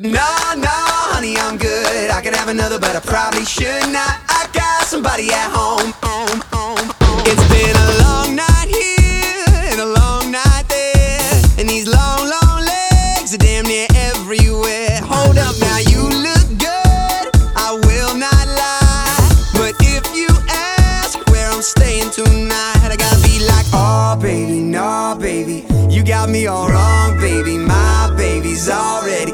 No, no, honey, I'm good. I could have another, but I probably should not. I got somebody at home. home, home, home. It's been a long night here and a long night there. And these long, long legs are damn near everywhere. Hold up now, you look good. I will not lie. But if you ask where I'm staying tonight, I gotta be like, oh, baby, no, baby. You got me all wrong,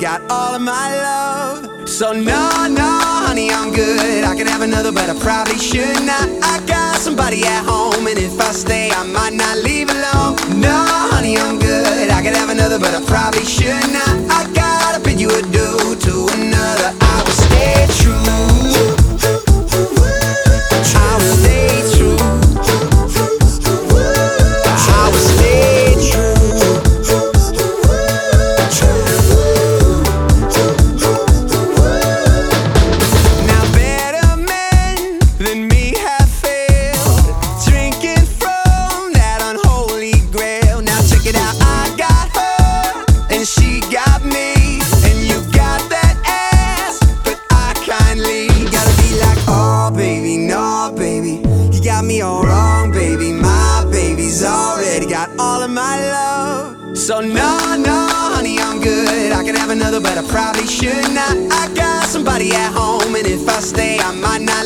got all of my love. So, no, no, honey, I'm good. I could have another, but I probably should not. I got somebody at home, and if I stay, I might not leave alone. No, honey, I'm good. I could have another, but I probably should not. So no, no, honey, I'm good. I could have another, but I probably should not. I got somebody at home And if I stay, I might not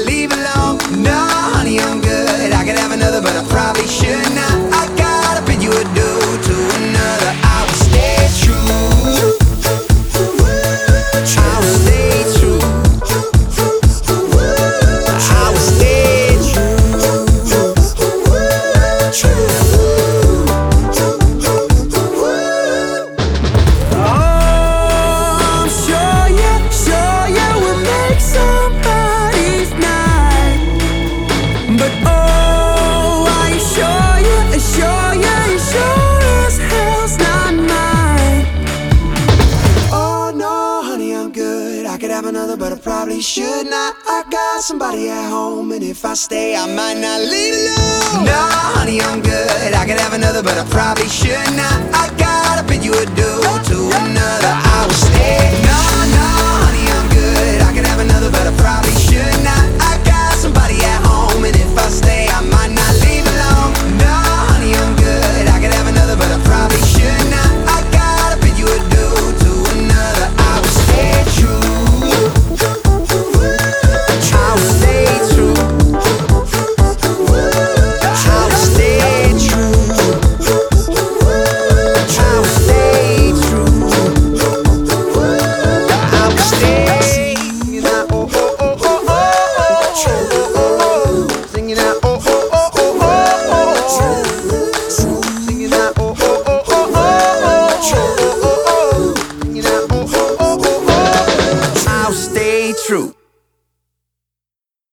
Another, but I probably should not. I got somebody at home, and if I stay, I might not leave alone. No, honey, I'm good. I could have another, but I probably should not. I gotta bid you adieu to another.